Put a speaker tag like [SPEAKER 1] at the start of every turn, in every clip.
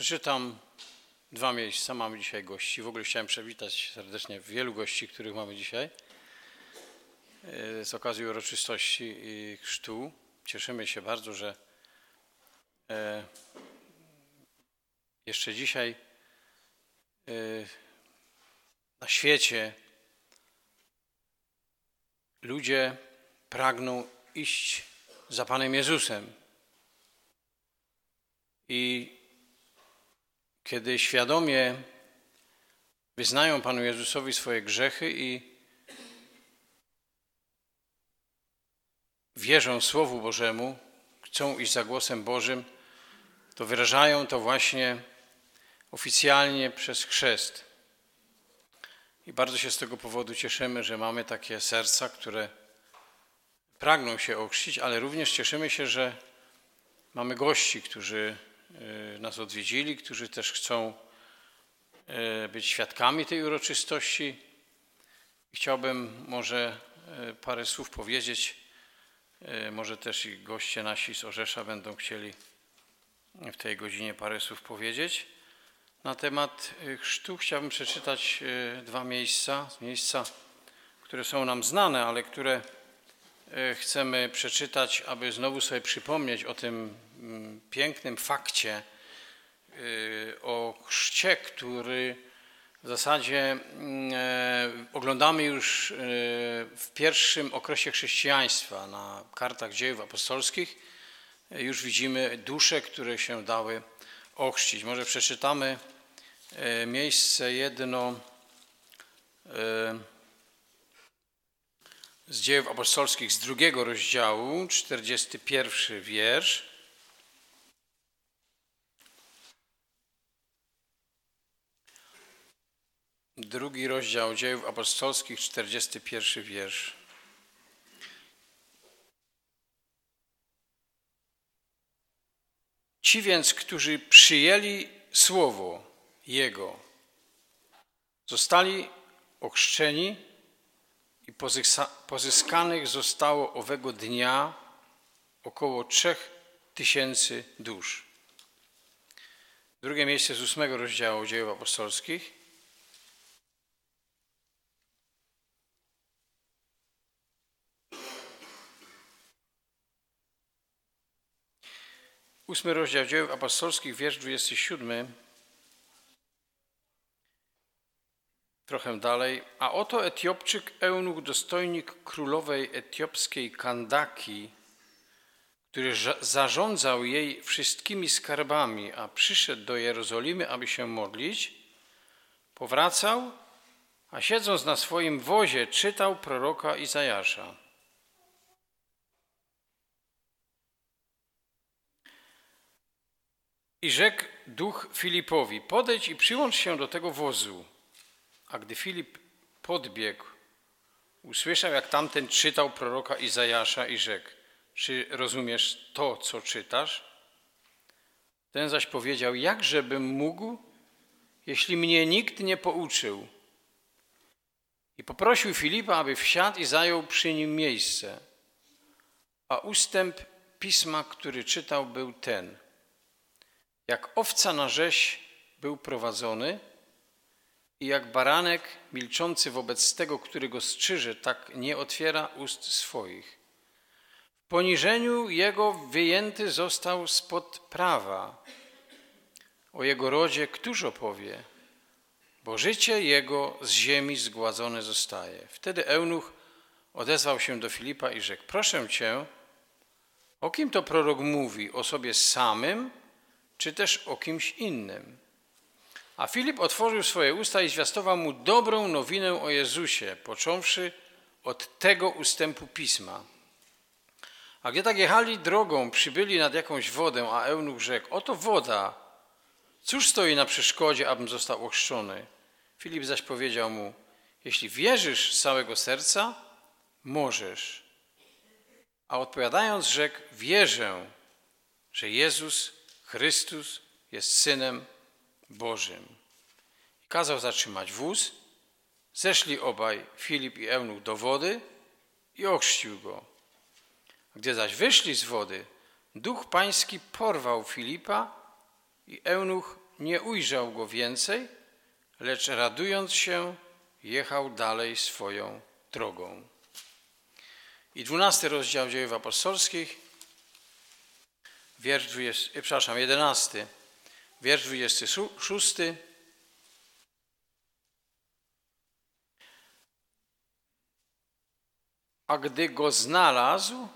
[SPEAKER 1] Przeczytam dwa miejsca. Mamy dzisiaj gości. W ogóle chciałem przywitać serdecznie wielu gości, których mamy dzisiaj e, z okazji uroczystości i chrztu. Cieszymy się bardzo, że e, jeszcze dzisiaj e, na świecie ludzie pragną iść za Panem Jezusem. I kiedy świadomie wyznają Panu Jezusowi swoje grzechy i wierzą Słowu Bożemu, chcą iść za głosem Bożym, to wyrażają to właśnie oficjalnie przez chrzest. I bardzo się z tego powodu cieszymy, że mamy takie serca, które pragną się ochrzcić, ale również cieszymy się, że mamy gości, którzy nas odwiedzili, którzy też chcą e, być świadkami tej uroczystości. Chciałbym może e, parę słów powiedzieć. Może też i goście nasi z Orzesza będą chcieli w tej godzinie parę słów powiedzieć. Na temat chrztu chciałbym przeczytać dwa miejsca, miejsca, które są nam znane, ale które chcemy przeczytać, aby znowu sobie przypomnieć o tym pięknym fakcie, e, o chrzcie, który w zasadzie mm, e, oglądamy już w pierwszym okresie chrześcijaństwa na kartach dziejów apostolskich. Już widzimy dusze, które się dały ochrzcić. Może przeczytamy miejsce jedno z dziejów apostolskich z drugiego rozdziału, 41 wiersz. Drugi rozdział dziejów apostolskich, 41 wiersz. Ci więc, którzy przyjęli słowo Jego, zostali ochrzczeni i pozyskanych zostało owego dnia około trzech tysięcy dusz. Drugie miejsce z ósmego rozdziału dziejów apostolskich. Ósmy rozdział dziejów apostolskich, wiersz 27. Trochę dalej. A oto Etiopczyk, eunuch, dostojnik królowej etiopskiej Kandaki, który zarządzał jej wszystkimi skarbami, a przyszedł do Jerozolimy, aby się modlić, powracał, a siedząc na swoim wozie czytał proroka Izajasza. I rzekł duch Filipowi, podejdź i przyłącz się do tego wozu. A gdy Filip podbiegł, usłyszał, jak tamten czytał proroka Izajasza i rzekł: Czy rozumiesz to, co czytasz? Ten zaś powiedział: Jakżebym mógł, jeśli mnie nikt nie pouczył? I poprosił Filipa, aby wsiadł i zajął przy nim miejsce. A ustęp pisma, który czytał, był ten: Jak owca na rzeź był prowadzony, i jak baranek milczący wobec tego, który go strzyże, tak nie otwiera ust swoich. W poniżeniu jego wyjęty został spod prawa. O jego rodzie któż opowie? Bo życie jego z ziemi zgładzone zostaje. Wtedy eunuch odezwał się do Filipa i rzekł: Proszę cię, o kim to prorok mówi? O sobie samym, czy też o kimś innym? A Filip otworzył swoje usta i zwiastował mu dobrą nowinę o Jezusie, począwszy od tego ustępu pisma. A gdy tak jechali drogą, przybyli nad jakąś wodę, a eunuch rzekł, oto woda, cóż stoi na przeszkodzie, abym został ochrzczony? Filip zaś powiedział mu, jeśli wierzysz z całego serca, możesz. A odpowiadając rzekł, wierzę, że Jezus Chrystus jest Synem Bożym. Kazał zatrzymać wóz. Zeszli obaj, Filip i Eunuch, do wody i ochrzcił go. Gdy zaś wyszli z wody, duch pański porwał Filipa i Eunuch nie ujrzał go więcej, lecz radując się, jechał dalej swoją drogą. I dwunasty rozdział dziejów apostolskich, wiersz 20, e, przepraszam, jedenasty, wiersz 26. A gdy go znalazł,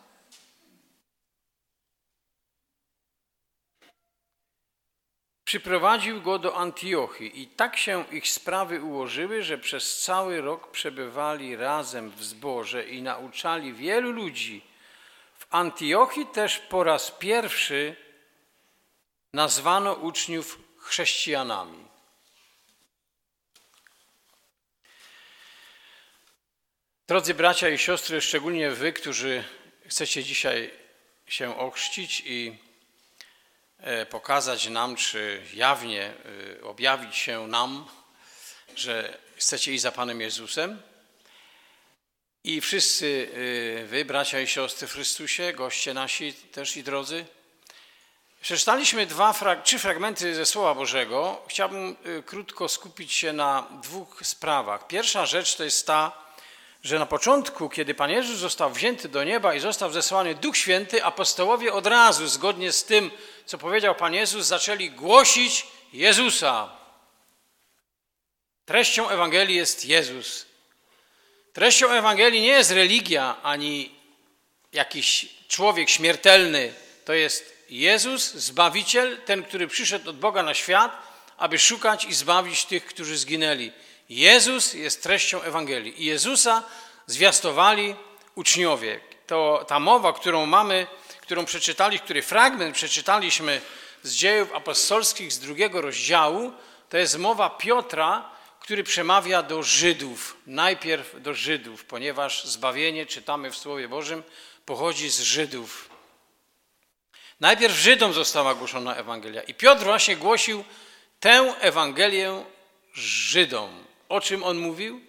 [SPEAKER 1] Przyprowadził go do Antiochii i tak się ich sprawy ułożyły, że przez cały rok przebywali razem w zborze i nauczali wielu ludzi. W Antiochii też po raz pierwszy nazwano uczniów chrześcijanami. Drodzy bracia i siostry, szczególnie wy, którzy chcecie dzisiaj się ochrzcić i E, pokazać nam, czy jawnie e, objawić się nam, że chcecie iść za Panem Jezusem. I wszyscy e, wy, bracia i siostry w Chrystusie, goście nasi też i drodzy, przeczytaliśmy dwa, trzy fragmenty ze Słowa Bożego. Chciałbym krótko skupić się na dwóch sprawach. Pierwsza rzecz to jest ta, że na początku, kiedy Pan Jezus został wzięty do nieba i został zesłany Duch Święty, apostołowie od razu, zgodnie z tym, co powiedział Pan Jezus, zaczęli głosić Jezusa. Treścią Ewangelii jest Jezus. Treścią Ewangelii nie jest religia ani jakiś człowiek śmiertelny. To jest Jezus, Zbawiciel, ten, który przyszedł od Boga na świat, aby szukać i zbawić tych, którzy zginęli. Jezus jest treścią Ewangelii i Jezusa zwiastowali uczniowie. To ta mowa, którą mamy, którą przeczytali, który fragment przeczytaliśmy z dziejów apostolskich z drugiego rozdziału, to jest mowa Piotra, który przemawia do Żydów. Najpierw do Żydów, ponieważ zbawienie, czytamy w Słowie Bożym, pochodzi z Żydów. Najpierw Żydom została głoszona Ewangelia i Piotr właśnie głosił tę Ewangelię Żydom. O czym on mówił?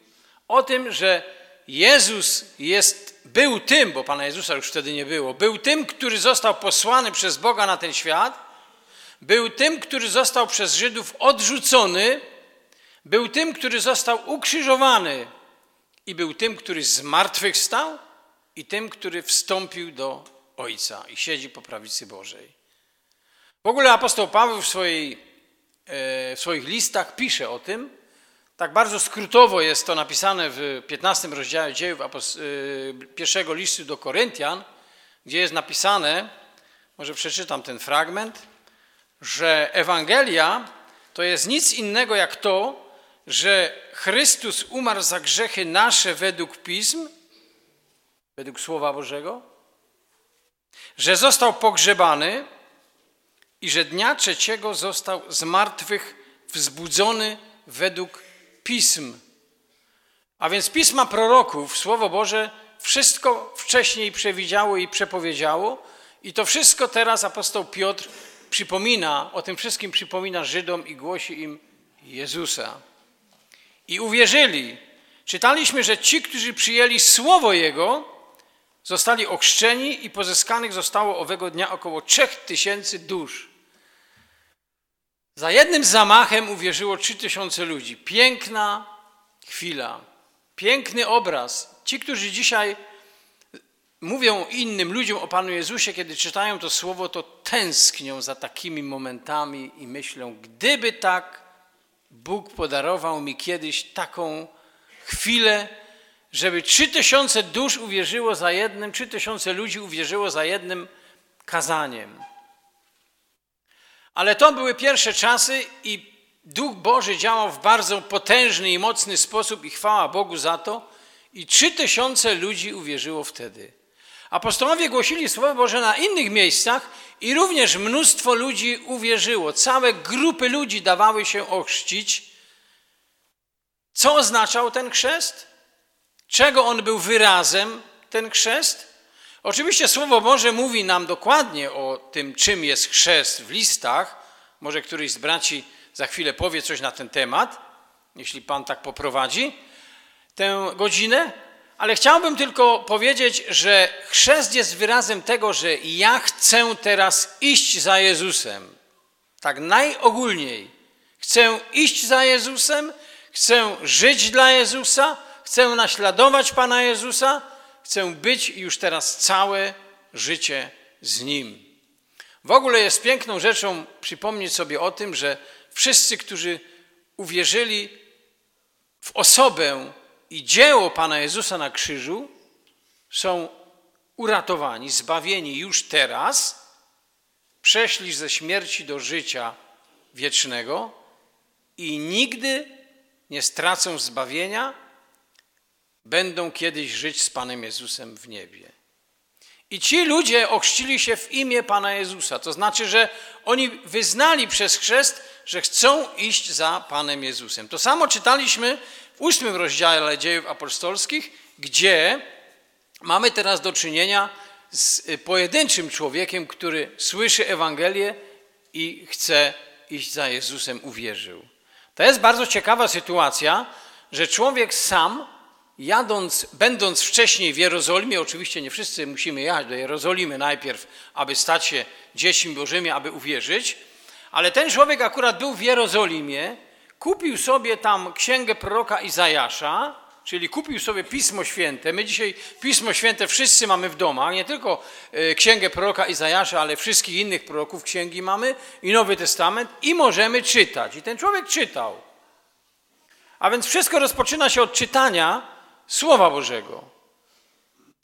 [SPEAKER 1] O tym, że Jezus jest, był tym, bo Pana Jezusa już wtedy nie było, był tym, który został posłany przez Boga na ten świat, był tym, który został przez Żydów odrzucony, był tym, który został ukrzyżowany i był tym, który zmartwychwstał i tym, który wstąpił do Ojca i siedzi po prawicy Bożej. W ogóle apostoł Paweł w, swojej, e, w swoich listach pisze o tym, tak bardzo skrótowo jest to napisane w 15 rozdziale dziejów y, pierwszego listu do Koryntian, gdzie jest napisane, może przeczytam ten fragment, że Ewangelia to jest nic innego jak to, że Chrystus umarł za grzechy nasze według pism, według Słowa Bożego, że został pogrzebany i że dnia trzeciego został z martwych wzbudzony według pism. A więc pisma proroków, Słowo Boże, wszystko wcześniej przewidziało i przepowiedziało, i to wszystko teraz apostoł Piotr przypomina, o tym wszystkim przypomina Żydom i głosi im Jezusa. I uwierzyli. Czytaliśmy, że ci, którzy przyjęli Słowo Jego, zostali ochrzczeni i pozyskanych zostało owego dnia około trzech tysięcy dusz. Za jednym zamachem uwierzyło trzy tysiące ludzi. Piękna chwila, piękny obraz. Ci, którzy dzisiaj mówią innym ludziom o Panu Jezusie, kiedy czytają to słowo, to tęsknią za takimi momentami i myślą, gdyby tak Bóg podarował mi kiedyś taką chwilę, żeby trzy tysiące dusz uwierzyło za jednym, trzy tysiące ludzi uwierzyło za jednym kazaniem. Ale to były pierwsze czasy i Duch Boży działał w bardzo potężny i mocny sposób i chwała Bogu za to. I trzy tysiące ludzi uwierzyło wtedy. Apostołowie głosili Słowo Boże na innych miejscach i również mnóstwo ludzi uwierzyło. Całe grupy ludzi dawały się ochrzcić. Co oznaczał ten chrzest? Czego on był wyrazem, ten chrzest? Oczywiście Słowo Boże mówi nam dokładnie o tym, czym jest chrzest w listach. Może któryś z braci za chwilę powie coś na ten temat, jeśli Pan tak poprowadzi tę godzinę. Ale chciałbym tylko powiedzieć, że chrzest jest wyrazem tego, że ja chcę teraz iść za Jezusem. Tak najogólniej. Chcę iść za Jezusem, chcę żyć dla Jezusa, chcę naśladować Pana Jezusa, chcę być już teraz całe życie z Nim. W ogóle jest piękną rzeczą przypomnieć sobie o tym, że wszyscy, którzy uwierzyli w osobę i dzieło Pana Jezusa na krzyżu, są uratowani, zbawieni już teraz, przeszli ze śmierci do życia wiecznego i nigdy nie stracą zbawienia, będą kiedyś żyć z Panem Jezusem w niebie. I ci ludzie ochrzcili się w imię Pana Jezusa. To znaczy, że oni wyznali przez chrzest, że chcą iść za Panem Jezusem. To samo czytaliśmy w ósmym rozdziale dziejów apostolskich, gdzie mamy teraz do czynienia z pojedynczym człowiekiem, który słyszy Ewangelię i chce iść za Jezusem, uwierzył. To jest bardzo ciekawa sytuacja, że człowiek sam jadąc, będąc wcześniej w Jerozolimie, oczywiście nie wszyscy musimy jechać do Jerozolimy najpierw, aby stać się dziećmi Bożymi, aby uwierzyć, ale ten człowiek akurat był w Jerozolimie, kupił sobie tam księgę proroka Izajasza, czyli kupił sobie Pismo Święte. My dzisiaj Pismo Święte wszyscy mamy w domach, nie tylko e, księgę proroka Izajasza, ale wszystkich innych proroków księgi mamy i Nowy Testament i możemy czytać. I ten człowiek czytał. A więc wszystko rozpoczyna się od czytania, Słowa Bożego.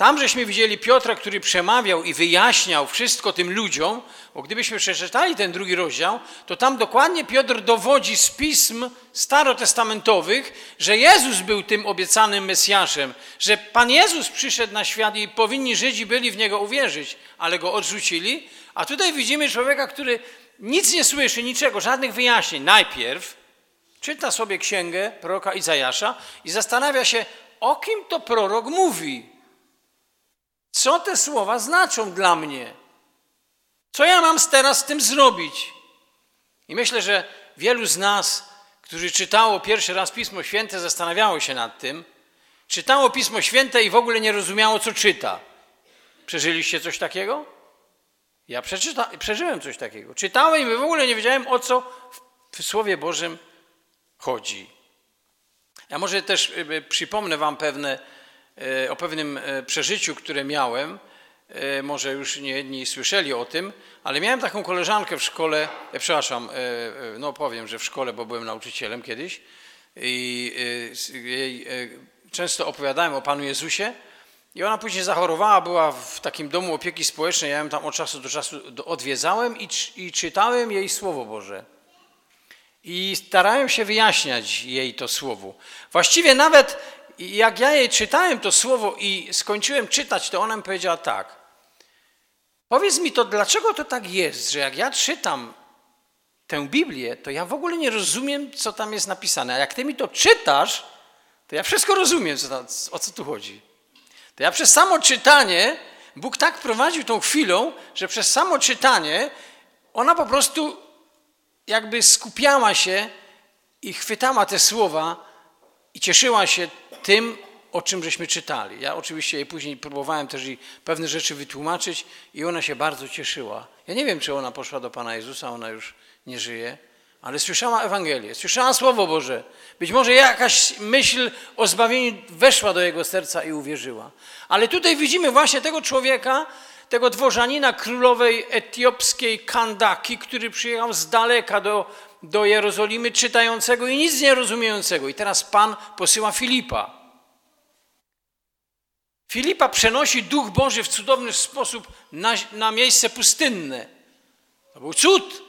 [SPEAKER 1] Tam żeśmy widzieli Piotra, który przemawiał i wyjaśniał wszystko tym ludziom, bo gdybyśmy przeczytali ten drugi rozdział, to tam dokładnie Piotr dowodzi z pism starotestamentowych, że Jezus był tym obiecanym Mesjaszem, że Pan Jezus przyszedł na świat i powinni Żydzi byli w Niego uwierzyć, ale Go odrzucili. A tutaj widzimy człowieka, który nic nie słyszy, niczego, żadnych wyjaśnień. Najpierw czyta sobie księgę proroka Izajasza i zastanawia się, o kim to prorok mówi. Co te słowa znaczą dla mnie? Co ja mam teraz z tym zrobić? I myślę, że wielu z nas, którzy czytało pierwszy raz Pismo Święte, zastanawiało się nad tym. Czytało Pismo Święte i w ogóle nie rozumiało, co czyta. Przeżyliście coś takiego? Ja przeczyta, przeżyłem coś takiego. Czytałem i w ogóle nie wiedziałem, o co w Słowie Bożym chodzi. Ja może też y, y, przypomnę Wam pewne, y, o pewnym przeżyciu, które miałem. Może już nie jedni słyszeli o tym, ale miałem taką koleżankę w szkole, przepraszam, no powiem, że w szkole, bo byłem nauczycielem kiedyś i jej często opowiadałem o Panu Jezusie i ona później zachorowała, była w takim domu opieki społecznej, ja ją tam od czasu do czasu odwiedzałem i, i czytałem jej Słowo Boże. I starałem się wyjaśniać jej to słowo. Właściwie nawet jak ja jej czytałem to słowo i skończyłem czytać, to ona mi powiedziała tak. Powiedz mi to, dlaczego to tak jest, że jak ja czytam tę Biblię, to ja w ogóle nie rozumiem, co tam jest napisane. A jak ty mi to czytasz, to ja wszystko rozumiem, co o co tu chodzi. To ja przez samo czytanie, Bóg tak prowadził tą chwilą, że przez samo czytanie ona po prostu jakby skupiała się i chwytała te słowa i cieszyła się tym, o czym żeśmy czytali. Ja oczywiście jej później próbowałem też jej pewne rzeczy wytłumaczyć i ona się bardzo cieszyła. Ja nie wiem, czy ona poszła do Pana Jezusa, ona już nie żyje, ale słyszała Ewangelię, słyszała Słowo Boże. Być może jakaś myśl o zbawieniu weszła do jego serca i uwierzyła. Ale tutaj widzimy właśnie tego człowieka, tego dworzanina królowej etiopskiej Kandaki, który przyjechał z daleka do, do Jerozolimy, czytającego i nic nie rozumiejącego. I teraz Pan posyła Filipa. Filipa przenosi Duch Boży w cudowny sposób na, na miejsce pustynne. To był cud.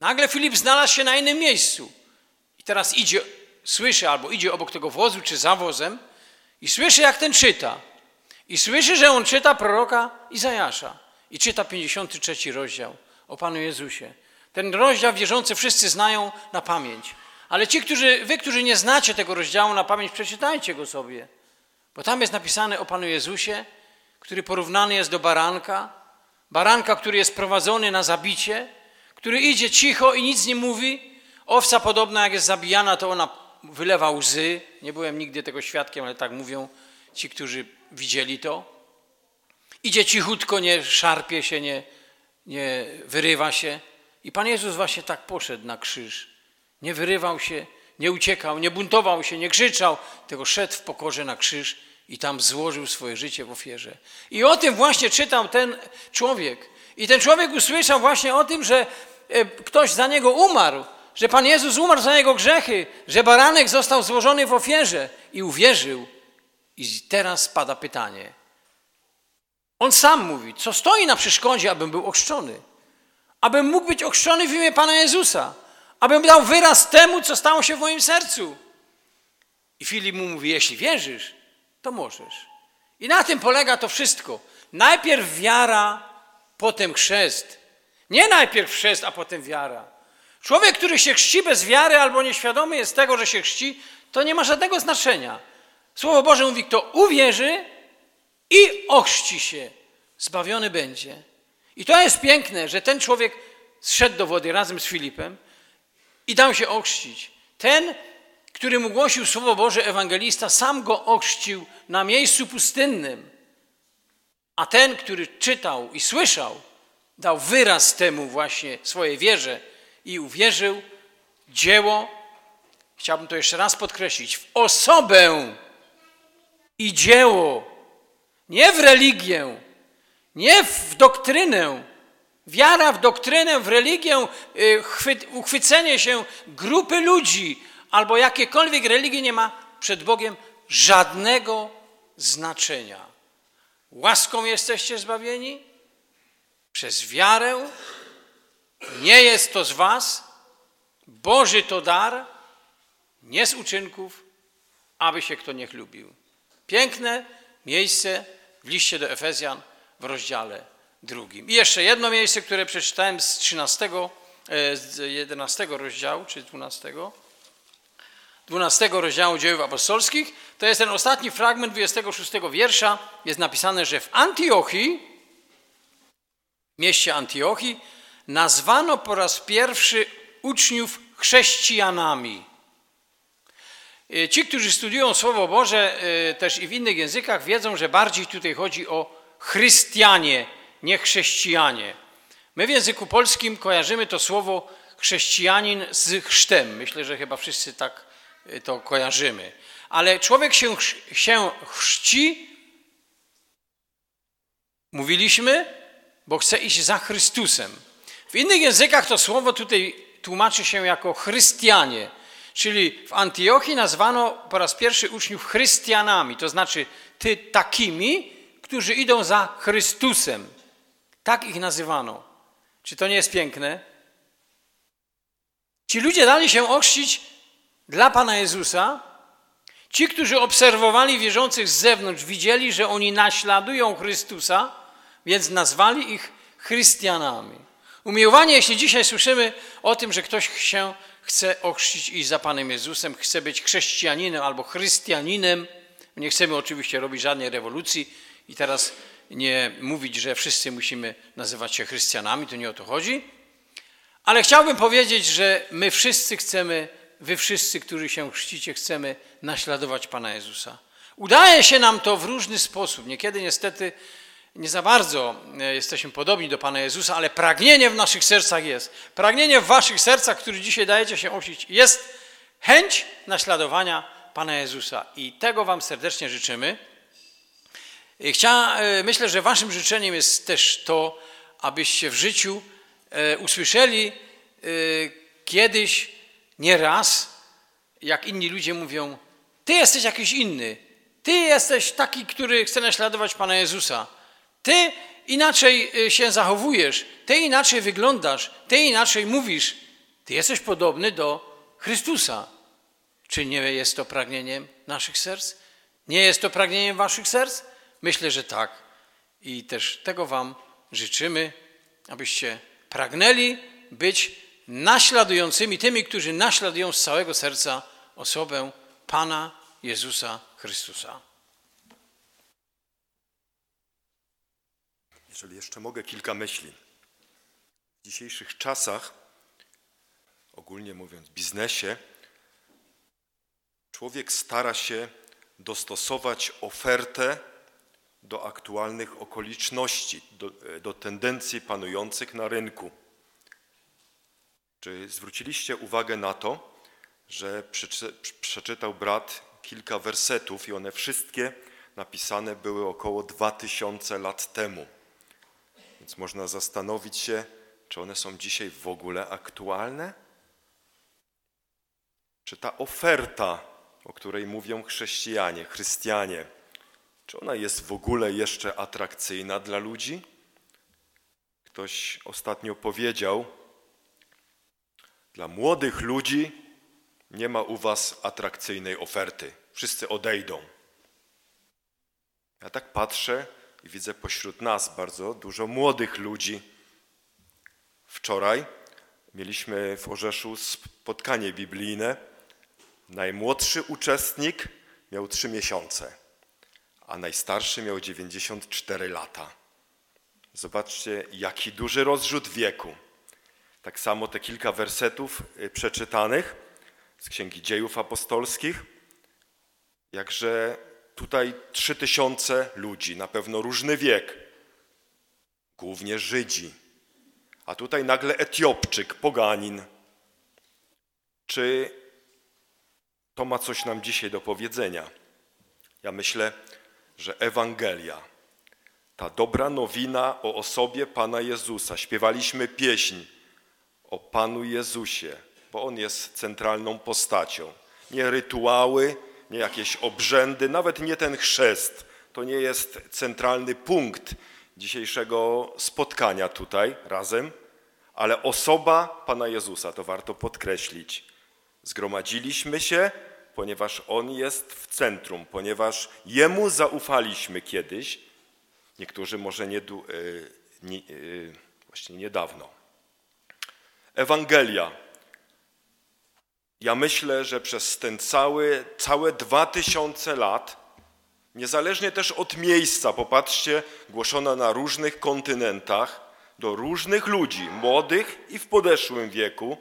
[SPEAKER 1] Nagle Filip znalazł się na innym miejscu. I teraz idzie, słyszy albo idzie obok tego wozu czy za wozem i słyszy, jak ten czyta. I słyszy, że on czyta proroka Izajasza i czyta 53 rozdział o Panu Jezusie. Ten rozdział wierzący wszyscy znają na pamięć. Ale ci, którzy, wy, którzy nie znacie tego rozdziału na pamięć, przeczytajcie go sobie. Bo tam jest napisane o Panu Jezusie, który porównany jest do baranka, baranka, który jest prowadzony na zabicie, który idzie cicho i nic nie mówi. Owca podobna, jak jest zabijana, to ona wylewa łzy. Nie byłem nigdy tego świadkiem, ale tak mówią ci, którzy widzieli to. Idzie cichutko, nie szarpie się, nie, nie wyrywa się. I Pan Jezus właśnie tak poszedł na krzyż. Nie wyrywał się, nie uciekał, nie buntował się, nie krzyczał, tylko szedł w pokorze na krzyż i tam złożył swoje życie w ofierze. I o tym właśnie czytał ten człowiek. I ten człowiek usłyszał właśnie o tym, że e, ktoś za niego umarł, że Pan Jezus umarł za jego grzechy, że baranek został złożony w ofierze i uwierzył. I teraz pada pytanie. On sam mówi, co stoi na przeszkodzie, abym był ochrzczony. Abym mógł być ochrzczony w imię Pana Jezusa. Abym dał wyraz temu, co stało się w moim sercu. I Filip mu mówi, jeśli wierzysz, to możesz. I na tym polega to wszystko. Najpierw wiara, potem chrzest. Nie najpierw chrzest, a potem wiara. Człowiek, który się chrzci bez wiary albo nieświadomy jest tego, że się chrzci, to nie ma żadnego znaczenia. Słowo Boże mówi, kto uwierzy i ochrzci się, zbawiony będzie. I to jest piękne, że ten człowiek zszedł do wody razem z Filipem i dał się ochrzcić. Ten, który mu głosił Słowo Boże, ewangelista, sam go ochrzcił na miejscu pustynnym. A ten, który czytał i słyszał, dał wyraz temu właśnie swojej wierze i uwierzył dzieło, chciałbym to jeszcze raz podkreślić, w osobę i dzieło, nie w religię, nie w doktrynę. Wiara w doktrynę, w religię, y, uchwycenie się grupy ludzi albo jakiekolwiek religii nie ma przed Bogiem żadnego znaczenia. Łaską jesteście zbawieni przez wiarę. Nie jest to z was, Boży to dar, nie z uczynków, aby się kto nie chlubił. Piękne miejsce w liście do Efezjan w rozdziale drugim. I jeszcze jedno miejsce, które przeczytałem z 13, e, z 11 rozdziału, czy 12, 12 rozdziału Dziejów Apostolskich, to jest ten ostatni fragment 26 wiersza. Jest napisane, że w Antiochii, mieście Antiochii, nazwano po raz pierwszy uczniów chrześcijanami. E, ci, którzy studiują Słowo Boże e, też i w innych językach, wiedzą, że bardziej tutaj chodzi o chrystianie, nie chrześcijanie. My w języku polskim kojarzymy to słowo chrześcijanin z chrztem. Myślę, że chyba wszyscy tak e, to kojarzymy. Ale człowiek się, się chrzci, mówiliśmy, bo chce iść za Chrystusem. W innych językach to słowo tutaj tłumaczy się jako chrystianie. Czyli w Antiochii nazwano po raz pierwszy uczniów chrystianami, to znaczy ty takimi, którzy idą za Chrystusem. Tak ich nazywano. Czy to nie jest piękne? Ci ludzie dali się ochrzcić dla Pana Jezusa. Ci, którzy obserwowali wierzących z zewnątrz, widzieli, że oni naśladują Chrystusa, więc nazwali ich chrystianami. Umiłowanie, jeśli dzisiaj słyszymy o tym, że ktoś się chce ochrzcić i za Panem Jezusem, chce być chrześcijaninem albo chrystianinem, nie chcemy oczywiście robić żadnej rewolucji i teraz nie mówić, że wszyscy musimy nazywać się chrystianami, to nie o to chodzi. Ale chciałbym powiedzieć, że my wszyscy chcemy, wy wszyscy, którzy się chrzcicie, chcemy naśladować Pana Jezusa. Udaje się nam to w różny sposób. Niekiedy niestety nie za bardzo e, jesteśmy podobni do Pana Jezusa, ale pragnienie w naszych sercach jest. Pragnienie w waszych sercach, które dzisiaj dajecie się osić, jest chęć naśladowania Pana Jezusa. I tego wam serdecznie życzymy. Chcia, e, myślę, że waszym życzeniem jest też to, abyście w życiu e, usłyszeli kiedyś, nie raz, jak inni ludzie mówią, ty jesteś jakiś inny, ty jesteś taki, który chce naśladować Pana Jezusa. Ty inaczej y, się zachowujesz, ty inaczej wyglądasz, ty inaczej mówisz. Ty jesteś podobny do Chrystusa. Czy nie jest to pragnieniem naszych serc? Nie jest to pragnieniem waszych serc? Myślę, że tak. I też tego wam życzymy, abyście pragnęli być naśladującymi, tymi, którzy naśladują z całego serca osobę Pana Jezusa Chrystusa.
[SPEAKER 2] Jeżeli jeszcze mogę, kilka myśli. W dzisiejszych czasach, ogólnie mówiąc, biznesie, człowiek stara się dostosować ofertę do aktualnych okoliczności, do, do tendencji panujących na rynku. Czy zwróciliście uwagę na to, że przeczy, przeczytał brat kilka wersetów i one wszystkie napisane były około 2000 lat temu. Więc można zastanowić się, czy one są dzisiaj w ogóle aktualne? Czy ta oferta, o której mówią chrześcijanie, chrystianie, czy ona jest w ogóle jeszcze atrakcyjna dla ludzi? Ktoś ostatnio powiedział, dla młodych ludzi nie ma u was atrakcyjnej oferty. Wszyscy odejdą. Ja tak patrzę i widzę pośród nas bardzo dużo młodych ludzi. Wczoraj mieliśmy w Orzeszu spotkanie biblijne. Najmłodszy uczestnik miał trzy miesiące, a najstarszy miał 94 lata. Zobaczcie, jaki duży rozrzut wieku. Tak samo te kilka wersetów y, przeczytanych z Księgi Dziejów Apostolskich, jakże tutaj trzy tysiące ludzi, na pewno różny wiek, głównie Żydzi, a tutaj nagle Etiopczyk, poganin. Czy to ma coś nam dzisiaj do powiedzenia? Ja myślę, że Ewangelia, ta dobra nowina o osobie Pana Jezusa, śpiewaliśmy pieśń o Panu Jezusie, bo On jest centralną postacią. Nie rytuały, nie jakieś obrzędy, nawet nie ten chrzest. To nie jest centralny punkt dzisiejszego spotkania tutaj razem, ale osoba Pana Jezusa, to warto podkreślić. Zgromadziliśmy się, ponieważ On jest w centrum, ponieważ Jemu zaufaliśmy kiedyś, niektórzy może nie, nie, właśnie niedawno. Ewangelia. Ja myślę, że przez ten cały, całe dwa tysiące lat, niezależnie też od miejsca, popatrzcie, głoszona na różnych kontynentach, do różnych ludzi, młodych i w podeszłym wieku,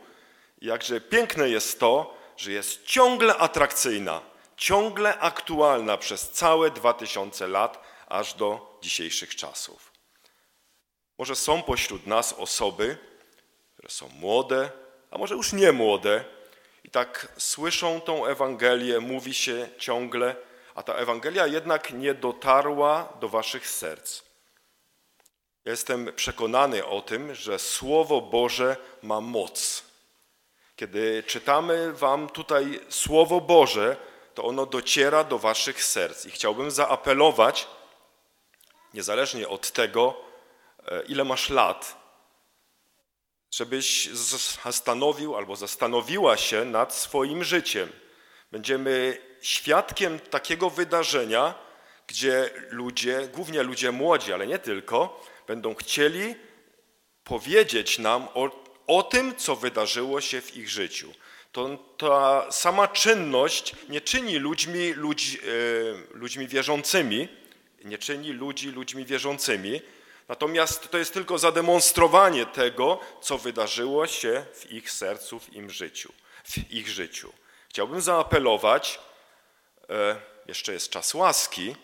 [SPEAKER 2] jakże piękne jest to, że jest ciągle atrakcyjna, ciągle aktualna przez całe dwa tysiące lat, aż do dzisiejszych czasów. Może są pośród nas osoby, które są młode, a może już nie młode, i tak słyszą tą Ewangelię, mówi się ciągle, a ta Ewangelia jednak nie dotarła do waszych serc. Jestem przekonany o tym, że Słowo Boże ma moc. Kiedy czytamy wam tutaj Słowo Boże, to ono dociera do waszych serc. I chciałbym zaapelować, niezależnie od tego, e, ile masz lat, żebyś zastanowił albo zastanowiła się nad swoim życiem. Będziemy świadkiem takiego wydarzenia, gdzie ludzie, głównie ludzie młodzi, ale nie tylko, będą chcieli powiedzieć nam o, o tym, co wydarzyło się w ich życiu. To, ta sama czynność nie czyni ludźmi, ludź, e, ludźmi wierzącymi, nie czyni ludzi ludźmi wierzącymi, Natomiast to jest tylko zademonstrowanie tego, co wydarzyło się w ich sercu, w im życiu. W ich życiu. Chciałbym zaapelować, e, jeszcze jest czas łaski,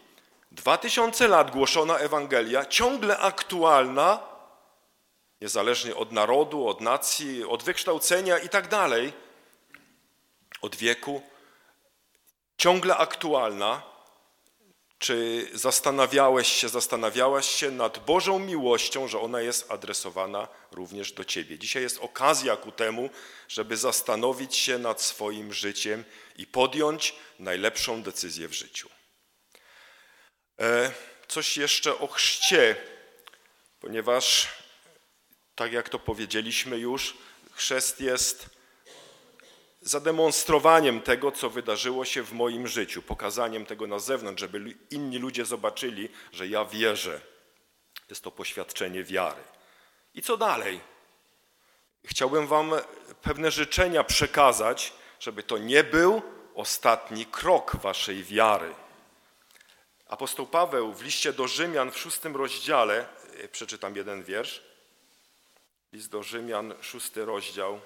[SPEAKER 2] dwa tysiące lat głoszona Ewangelia, ciągle aktualna, niezależnie od narodu, od nacji, od wykształcenia i tak dalej, od wieku, ciągle aktualna, czy zastanawiałeś się, zastanawiałaś się nad Bożą miłością, że ona jest adresowana również do ciebie? Dzisiaj jest okazja ku temu, żeby zastanowić się nad swoim życiem i podjąć najlepszą decyzję w życiu. E, coś jeszcze o chrzcie, ponieważ, tak jak to powiedzieliśmy już, chrzest jest zademonstrowaniem tego, co wydarzyło się w moim życiu, pokazaniem tego na zewnątrz, żeby inni ludzie zobaczyli, że ja wierzę. Jest to poświadczenie wiary. I co dalej? Chciałbym Wam pewne życzenia przekazać, żeby to nie był ostatni krok Waszej wiary. Apostoł Paweł w liście do Rzymian w szóstym rozdziale, e, przeczytam jeden wiersz. List do Rzymian, szósty rozdział.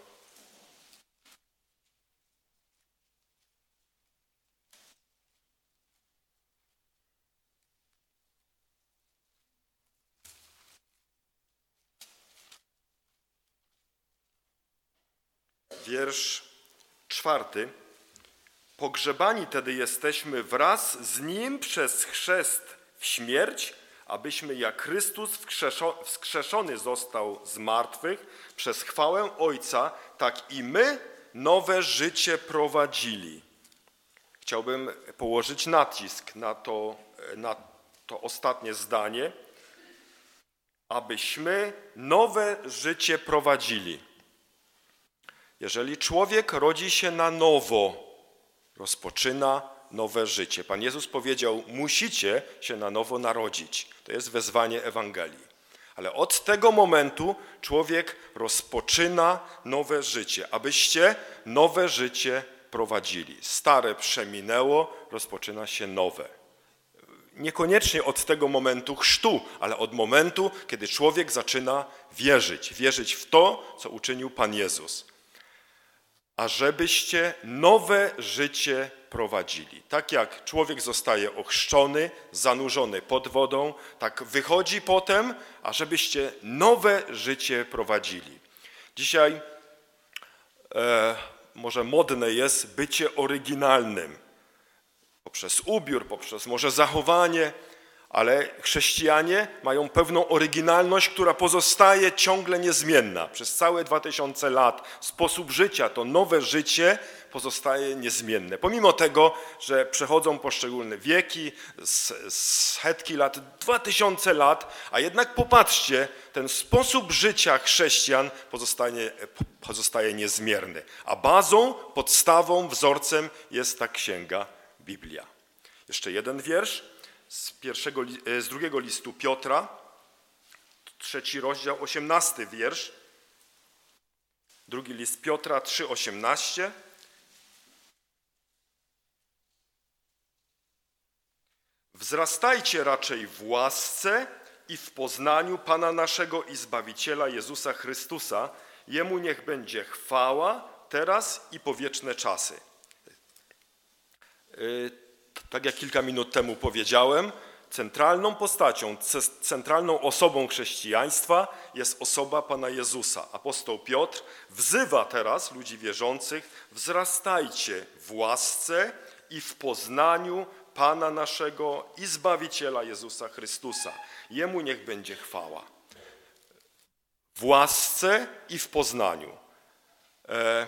[SPEAKER 2] Wiersz czwarty. Pogrzebani tedy jesteśmy wraz z Nim przez chrzest w śmierć, abyśmy jak Chrystus wskrzeszo- wskrzeszony został z martwych przez chwałę Ojca, tak i my nowe życie prowadzili. Chciałbym położyć nacisk na to, na to ostatnie zdanie, abyśmy nowe życie prowadzili. Jeżeli człowiek rodzi się na nowo, rozpoczyna nowe życie. Pan Jezus powiedział: Musicie się na nowo narodzić. To jest wezwanie Ewangelii. Ale od tego momentu człowiek rozpoczyna nowe życie, abyście nowe życie prowadzili. Stare przeminęło, rozpoczyna się nowe. Niekoniecznie od tego momentu chrztu, ale od momentu, kiedy człowiek zaczyna wierzyć, wierzyć w to, co uczynił Pan Jezus ażebyście nowe życie prowadzili. Tak jak człowiek zostaje ochrzczony, zanurzony pod wodą, tak wychodzi potem, ażebyście nowe życie prowadzili. Dzisiaj e, może modne jest bycie oryginalnym. Poprzez ubiór, poprzez może zachowanie, ale chrześcijanie mają pewną oryginalność, która pozostaje ciągle niezmienna. Przez całe 2000 lat sposób życia, to nowe życie pozostaje niezmienne. Pomimo tego, że przechodzą poszczególne wieki, setki lat, 2000 lat, a jednak popatrzcie, ten sposób życia chrześcijan pozostaje, pozostaje niezmierny. A bazą, podstawą, wzorcem jest ta księga Biblia. Jeszcze jeden wiersz z, pierwszego, e, z drugiego listu Piotra, trzeci rozdział, osiemnasty wiersz. Drugi list Piotra 3,18. Wzrastajcie raczej w łasce i w poznaniu Pana naszego i Zbawiciela Jezusa Chrystusa. Jemu niech będzie chwała teraz i po wieczne czasy. E, tak jak kilka minut temu powiedziałem, centralną postacią, centralną osobą chrześcijaństwa jest osoba Pana Jezusa. Apostoł Piotr wzywa teraz ludzi wierzących, wzrastajcie w łasce i w poznaniu Pana naszego i Zbawiciela Jezusa Chrystusa. Jemu niech będzie chwała. W łasce i w poznaniu. E,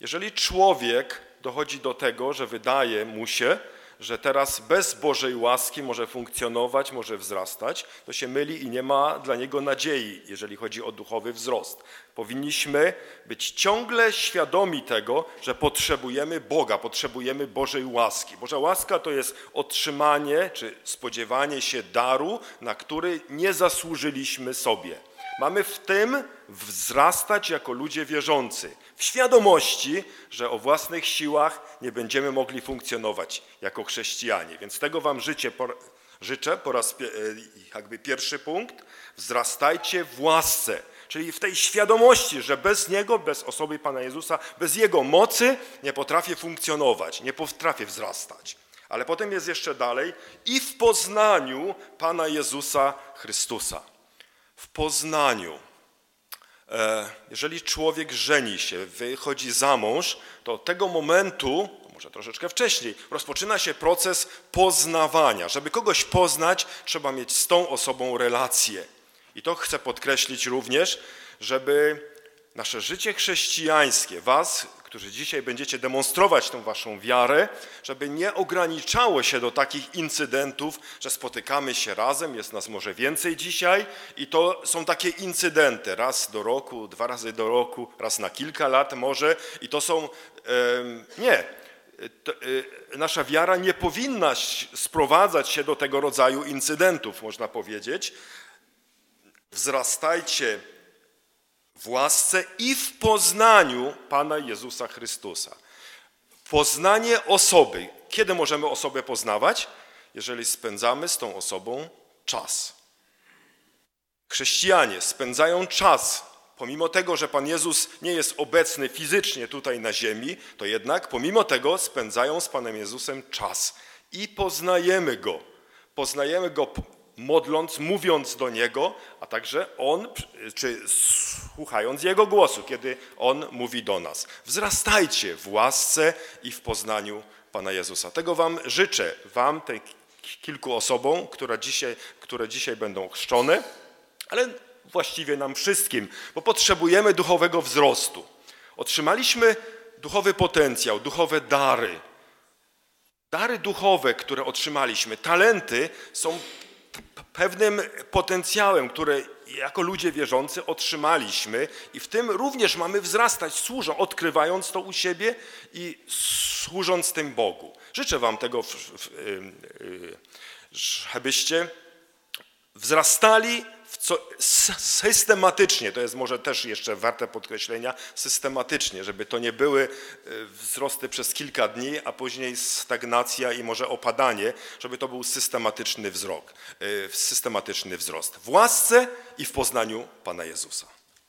[SPEAKER 2] jeżeli człowiek dochodzi do tego, że wydaje mu się, że teraz bez Bożej łaski może funkcjonować, może wzrastać, to się myli i nie ma dla niego nadziei, jeżeli chodzi o duchowy wzrost. Powinniśmy być ciągle świadomi tego, że potrzebujemy Boga, potrzebujemy Bożej łaski. Boża łaska to jest otrzymanie czy spodziewanie się daru, na który nie zasłużyliśmy sobie. Mamy w tym wzrastać jako ludzie wierzący, w świadomości, że o własnych siłach nie będziemy mogli funkcjonować jako chrześcijanie. Więc tego Wam życie, życzę po raz e, jakby pierwszy punkt. Wzrastajcie w łasce, czyli w tej świadomości, że bez Niego, bez osoby Pana Jezusa, bez Jego mocy nie potrafię funkcjonować, nie potrafię wzrastać. Ale potem jest jeszcze dalej i w poznaniu Pana Jezusa Chrystusa w Poznaniu. E, jeżeli człowiek żeni się, wychodzi za mąż, to od tego momentu, może troszeczkę wcześniej, rozpoczyna się proces poznawania. Żeby kogoś poznać, trzeba mieć z tą osobą relację. I to chcę podkreślić również, żeby nasze życie chrześcijańskie, was, którzy dzisiaj będziecie demonstrować tą waszą wiarę, żeby nie ograniczało się do takich incydentów, że spotykamy się razem, jest nas może więcej dzisiaj i to są takie incydenty, raz do roku, dwa razy do roku, raz na kilka lat może i to są, nie, y, nasza wiara nie powinna sprowadzać się do tego rodzaju incydentów, można powiedzieć. Wzrastajcie w łasce i w poznaniu Pana Jezusa Chrystusa. Poznanie osoby. Kiedy możemy osobę poznawać? Jeżeli spędzamy z tą osobą czas. Chrześcijanie spędzają czas, pomimo tego, że Pan Jezus nie jest obecny fizycznie tutaj na ziemi, to jednak pomimo tego spędzają z Panem Jezusem czas i poznajemy Go. Poznajemy Go modląc, mówiąc do Niego, a także On, czy słuchając Jego głosu, kiedy On mówi do nas. Wzrastajcie w łasce i w poznaniu Pana Jezusa. Tego Wam życzę, Wam, tej kilku osobom, które dzisiaj, które dzisiaj będą chrzczone, ale właściwie nam wszystkim, bo potrzebujemy duchowego wzrostu. Otrzymaliśmy duchowy potencjał, duchowe dary. Dary duchowe, które otrzymaliśmy, talenty są pewnym potencjałem, który jako ludzie wierzący otrzymaliśmy i w tym również mamy wzrastać, służą, odkrywając to u siebie i służąc tym Bogu. Życzę Wam tego, y- żebyście wzrastali co, systematycznie, to jest może też jeszcze warte podkreślenia, systematycznie, żeby to nie były y, wzrosty przez kilka dni, a później stagnacja i może opadanie, żeby to był systematyczny wzrok, y, systematyczny wzrost w łasce i w poznaniu Pana Jezusa.